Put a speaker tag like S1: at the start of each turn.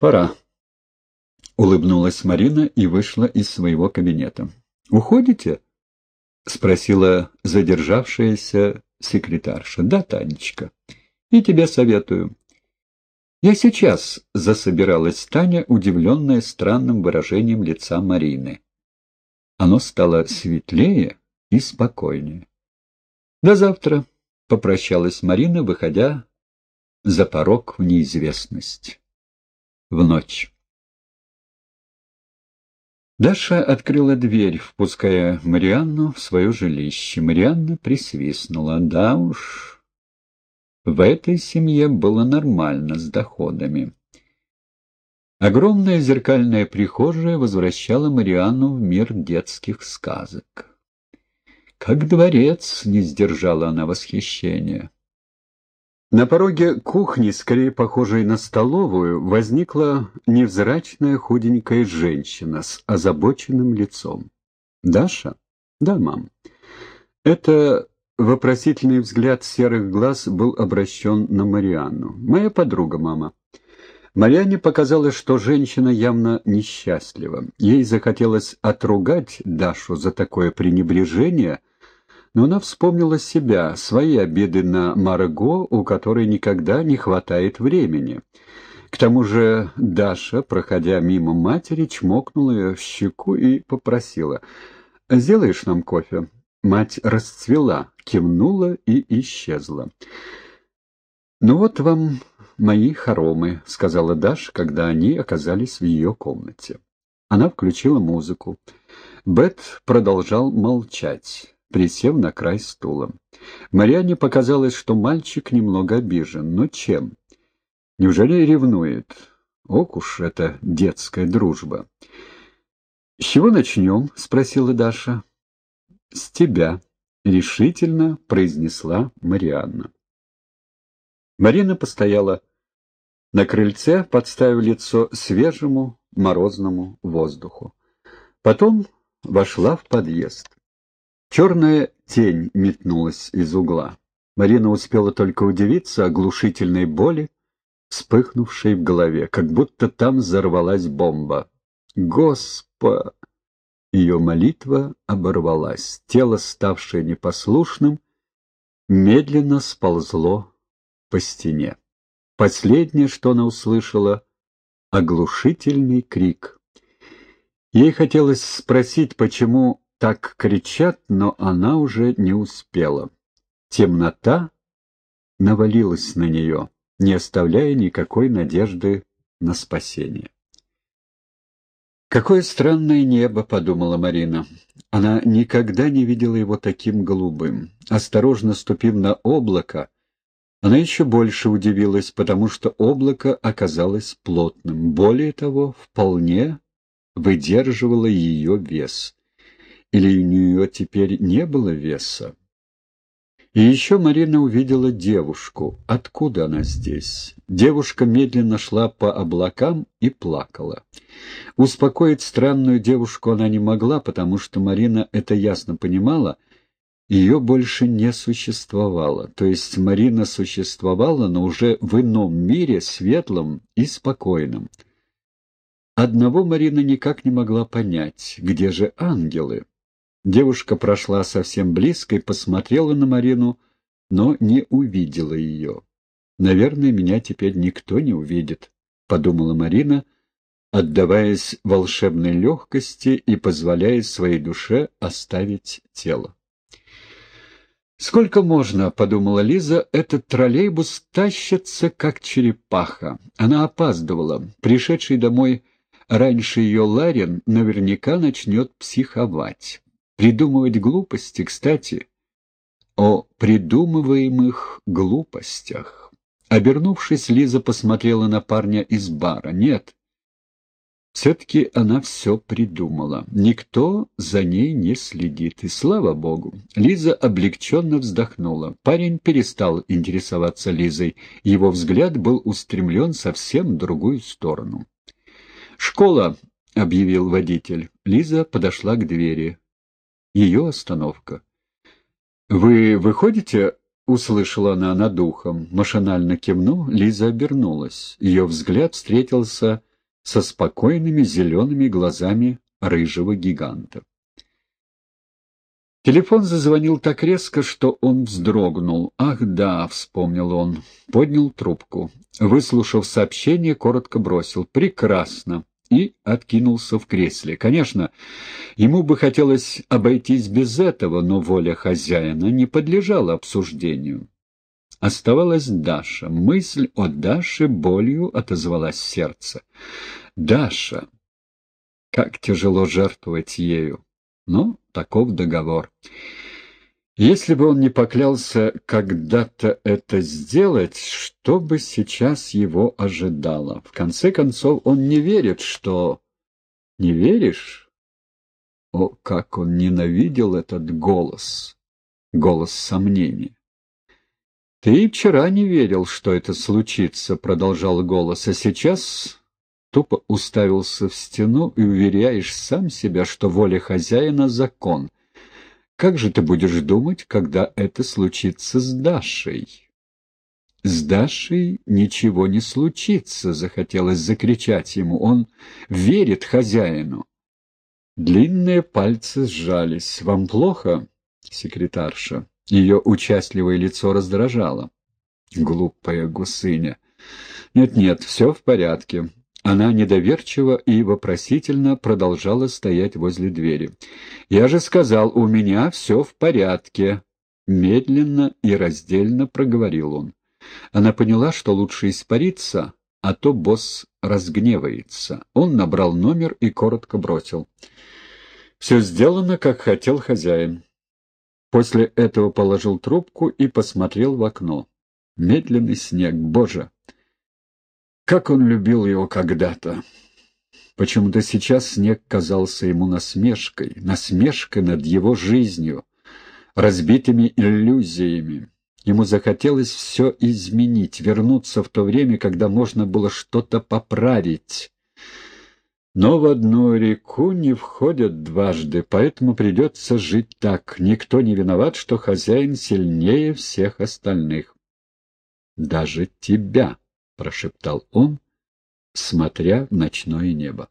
S1: «Пора», — улыбнулась Марина и вышла из своего кабинета. «Уходите?» — спросила задержавшаяся секретарша. «Да, Танечка. И тебе советую». «Я сейчас», — засобиралась Таня, удивленная странным выражением лица Марины. Оно стало светлее и спокойнее. «До завтра», — попрощалась Марина, выходя за порог в неизвестность. В ночь. Даша открыла дверь, впуская Марианну в свое жилище. Марианна присвистнула. Да уж, в этой семье было нормально с доходами. Огромная зеркальная прихожая возвращала Марианну в мир детских сказок. Как дворец не сдержала она восхищения. На пороге кухни, скорее похожей на столовую, возникла невзрачная худенькая женщина с озабоченным лицом. «Даша?» «Да, мам». Это вопросительный взгляд серых глаз был обращен на Марианну. «Моя подруга, мама». Марианне показалось, что женщина явно несчастлива. Ей захотелось отругать Дашу за такое пренебрежение — но она вспомнила себя, свои обиды на Марго, у которой никогда не хватает времени. К тому же Даша, проходя мимо матери, чмокнула ее в щеку и попросила «Сделаешь нам кофе?» Мать расцвела, кивнула и исчезла. «Ну вот вам мои хоромы», — сказала Даша, когда они оказались в ее комнате. Она включила музыку. Бет продолжал молчать присев на край стула. Марианне показалось, что мальчик немного обижен. Но чем? Неужели ревнует? Ох уж это детская дружба. «С чего начнем?» — спросила Даша. «С тебя», — решительно произнесла Марианна. Марина постояла на крыльце, подставив лицо свежему морозному воздуху. Потом вошла в подъезд. Черная тень метнулась из угла. Марина успела только удивиться оглушительной боли, вспыхнувшей в голове, как будто там взорвалась бомба. Госпо! Ее молитва оборвалась. Тело, ставшее непослушным, медленно сползло по стене. Последнее, что она услышала — оглушительный крик. Ей хотелось спросить, почему так кричат, но она уже не успела. Темнота навалилась на нее, не оставляя никакой надежды на спасение. «Какое странное небо», — подумала Марина. Она никогда не видела его таким голубым. Осторожно ступив на облако, она еще больше удивилась, потому что облако оказалось плотным. Более того, вполне выдерживало ее вес. Или у нее теперь не было веса? И еще Марина увидела девушку. Откуда она здесь? Девушка медленно шла по облакам и плакала. Успокоить странную девушку она не могла, потому что Марина это ясно понимала, ее больше не существовало. То есть Марина существовала, но уже в ином мире, светлом и спокойном. Одного Марина никак не могла понять, где же ангелы? Девушка прошла совсем близко и посмотрела на Марину, но не увидела ее. «Наверное, меня теперь никто не увидит», — подумала Марина, отдаваясь волшебной легкости и позволяя своей душе оставить тело. «Сколько можно?» — подумала Лиза. «Этот троллейбус тащится, как черепаха». Она опаздывала. Пришедший домой раньше ее Ларин наверняка начнет психовать придумывать глупости, кстати, о придумываемых глупостях. Обернувшись, Лиза посмотрела на парня из бара. Нет, все-таки она все придумала. Никто за ней не следит, и слава богу. Лиза облегченно вздохнула. Парень перестал интересоваться Лизой. Его взгляд был устремлен совсем в другую сторону. «Школа», — объявил водитель. Лиза подошла к двери ее остановка. «Вы выходите?» — услышала она над ухом. Машинально кивнув, Лиза обернулась. Ее взгляд встретился со спокойными зелеными глазами рыжего гиганта. Телефон зазвонил так резко, что он вздрогнул. «Ах да», — вспомнил он, поднял трубку. Выслушав сообщение, коротко бросил. «Прекрасно» и откинулся в кресле. Конечно, ему бы хотелось обойтись без этого, но воля хозяина не подлежала обсуждению. Оставалась Даша. Мысль о Даше болью отозвалась сердце. Даша! Как тяжело жертвовать ею. Но таков договор. Если бы он не поклялся когда-то это сделать, что бы сейчас его ожидало? В конце концов, он не верит, что... Не веришь? О, как он ненавидел этот голос! Голос сомнения. «Ты вчера не верил, что это случится», — продолжал голос, — «а сейчас тупо уставился в стену и уверяешь сам себя, что воля хозяина — закон». Как же ты будешь думать, когда это случится с Дашей? С Дашей ничего не случится, захотелось закричать ему. Он верит хозяину. Длинные пальцы сжались. «Вам плохо, секретарша?» Ее участливое лицо раздражало. Глупая гусыня. «Нет-нет, все в порядке. Она недоверчиво и вопросительно продолжала стоять возле двери. «Я же сказал, у меня все в порядке», — медленно и раздельно проговорил он. Она поняла, что лучше испариться, а то босс разгневается. Он набрал номер и коротко бросил. «Все сделано, как хотел хозяин». После этого положил трубку и посмотрел в окно. Медленный снег, боже! Как он любил его когда-то! Почему-то сейчас снег казался ему насмешкой, насмешкой над его жизнью, разбитыми иллюзиями. Ему захотелось все изменить, вернуться в то время, когда можно было что-то поправить. Но в одну реку не входят дважды, поэтому придется жить так. Никто не виноват, что хозяин сильнее всех остальных. Даже тебя прошептал он, смотря в ночное небо.